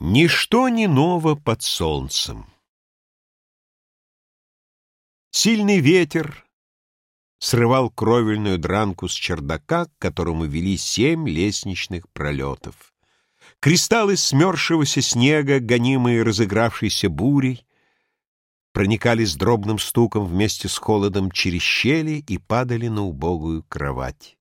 Ничто не ново под солнцем. Сильный ветер срывал кровельную дранку с чердака, к которому вели семь лестничных пролетов. Кристаллы смерзшегося снега, гонимые разыгравшейся бурей, проникали с дробным стуком вместе с холодом через щели и падали на убогую кровать.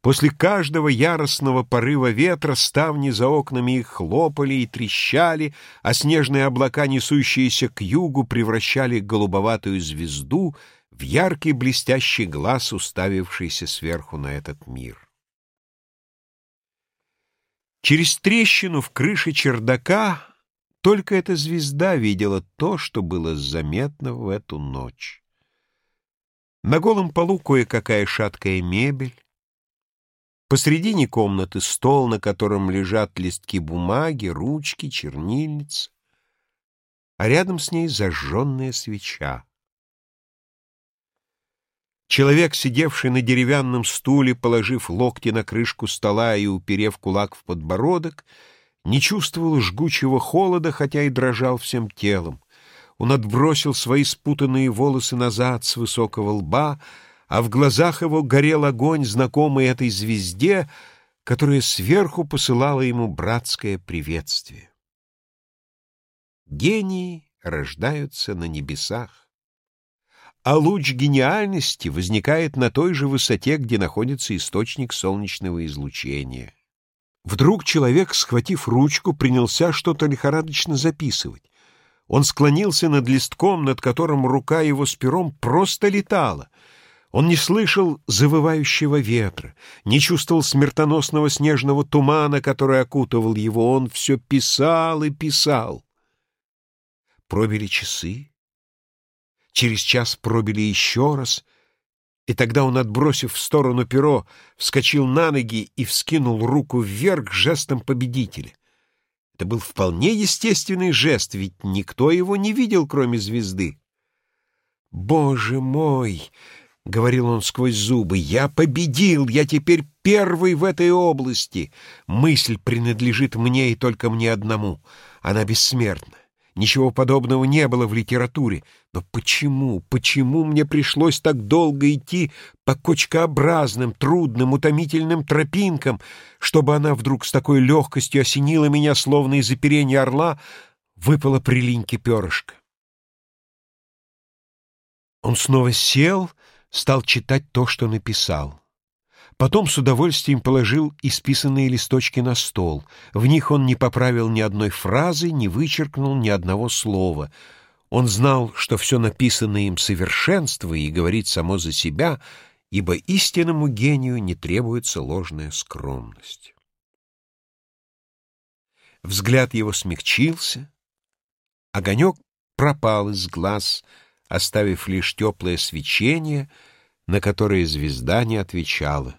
После каждого яростного порыва ветра ставни за окнами их хлопали и трещали, а снежные облака, несущиеся к югу, превращали голубоватую звезду в яркий блестящий глаз, уставившийся сверху на этот мир. Через трещину в крыше чердака только эта звезда видела то, что было заметно в эту ночь. На голом полу кое-какая шаткая мебель, Посредине комнаты стол, на котором лежат листки бумаги, ручки, чернильница, а рядом с ней зажженная свеча. Человек, сидевший на деревянном стуле, положив локти на крышку стола и уперев кулак в подбородок, не чувствовал жгучего холода, хотя и дрожал всем телом. Он отбросил свои спутанные волосы назад с высокого лба, а в глазах его горел огонь, знакомый этой звезде, которая сверху посылала ему братское приветствие. Гении рождаются на небесах, а луч гениальности возникает на той же высоте, где находится источник солнечного излучения. Вдруг человек, схватив ручку, принялся что-то лихорадочно записывать. Он склонился над листком, над которым рука его с пером просто летала — он не слышал завывающего ветра, не чувствовал смертоносного снежного тумана, который окутывал его. Он все писал и писал. Пробили часы. Через час пробили еще раз, и тогда он, отбросив в сторону перо, вскочил на ноги и вскинул руку вверх жестом победителя. Это был вполне естественный жест, ведь никто его не видел, кроме звезды. «Боже мой!» — говорил он сквозь зубы, — «я победил, я теперь первый в этой области. Мысль принадлежит мне и только мне одному. Она бессмертна. Ничего подобного не было в литературе. Но почему, почему мне пришлось так долго идти по кочкообразным, трудным, утомительным тропинкам, чтобы она вдруг с такой легкостью осенила меня, словно из оперения орла, выпала прилиньки перышка? Он снова сел стал читать то, что написал. Потом с удовольствием положил исписанные листочки на стол. В них он не поправил ни одной фразы, не вычеркнул ни одного слова. Он знал, что все написанное им совершенство и говорит само за себя, ибо истинному гению не требуется ложная скромность. Взгляд его смягчился, огонек пропал из глаз — оставив лишь теплое свечение, на которое звезда не отвечала.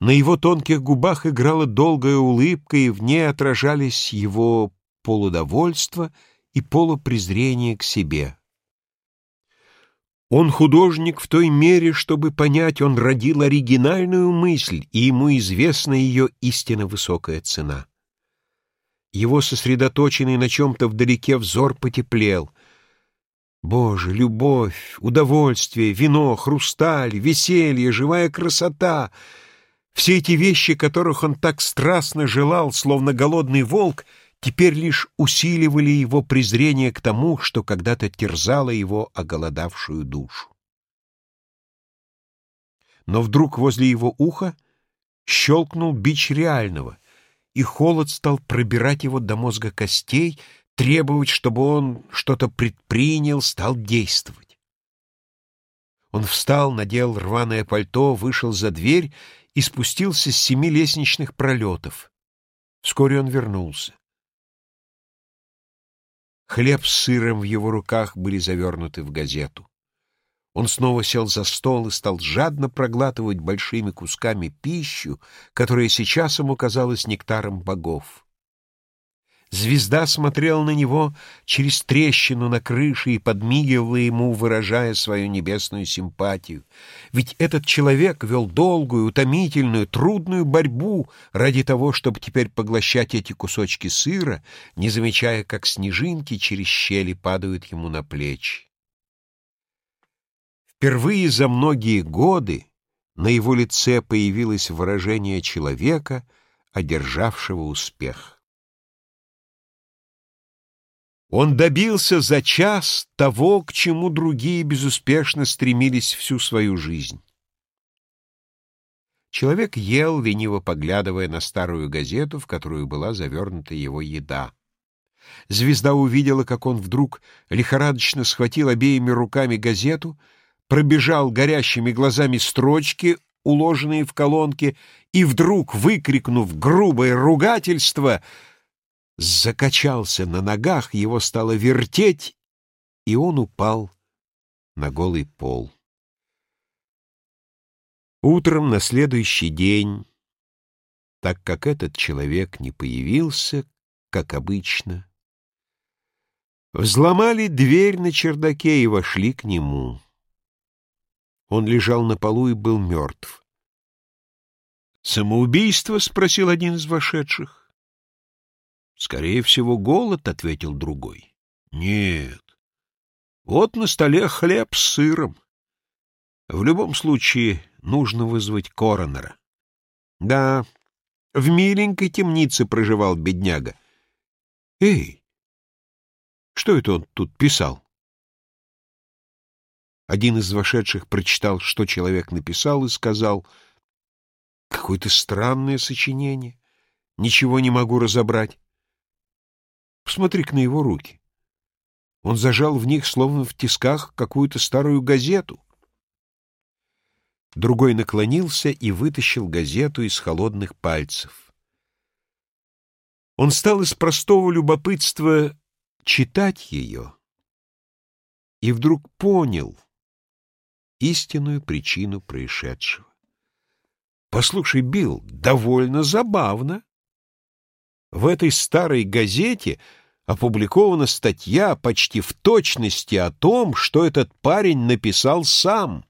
На его тонких губах играла долгая улыбка, и в ней отражались его полудовольство и полупрезрение к себе. Он художник в той мере, чтобы понять, он родил оригинальную мысль, и ему известна ее истинно высокая цена. Его сосредоточенный на чем-то вдалеке взор потеплел — Боже, любовь, удовольствие, вино, хрусталь, веселье, живая красота — все эти вещи, которых он так страстно желал, словно голодный волк, теперь лишь усиливали его презрение к тому, что когда-то терзало его оголодавшую душу. Но вдруг возле его уха щелкнул бич реального, и холод стал пробирать его до мозга костей — требовать, чтобы он что-то предпринял, стал действовать. Он встал, надел рваное пальто, вышел за дверь и спустился с семи лестничных пролетов. Вскоре он вернулся. Хлеб с сыром в его руках были завернуты в газету. Он снова сел за стол и стал жадно проглатывать большими кусками пищу, которая сейчас ему казалась нектаром богов. Звезда смотрела на него через трещину на крыше и подмигивала ему, выражая свою небесную симпатию. Ведь этот человек вел долгую, утомительную, трудную борьбу ради того, чтобы теперь поглощать эти кусочки сыра, не замечая, как снежинки через щели падают ему на плечи. Впервые за многие годы на его лице появилось выражение человека, одержавшего успех. Он добился за час того, к чему другие безуспешно стремились всю свою жизнь. Человек ел, лениво поглядывая на старую газету, в которую была завернута его еда. Звезда увидела, как он вдруг лихорадочно схватил обеими руками газету, пробежал горящими глазами строчки, уложенные в колонке, и вдруг, выкрикнув грубое ругательство, — закачался на ногах, его стало вертеть, и он упал на голый пол. Утром на следующий день, так как этот человек не появился, как обычно, взломали дверь на чердаке и вошли к нему. Он лежал на полу и был мертв. «Самоубийство?» — спросил один из вошедших. Скорее всего, голод, — ответил другой. Нет. Вот на столе хлеб с сыром. В любом случае, нужно вызвать коронера. Да, в миленькой темнице проживал бедняга. Эй, что это он тут писал? Один из вошедших прочитал, что человек написал, и сказал, «Какое-то странное сочинение. Ничего не могу разобрать. Посмотри-ка на его руки. Он зажал в них, словно в тисках, какую-то старую газету. Другой наклонился и вытащил газету из холодных пальцев. Он стал из простого любопытства читать ее и вдруг понял истинную причину происшедшего. Послушай, Билл, довольно забавно. В этой старой газете опубликована статья почти в точности о том, что этот парень написал сам.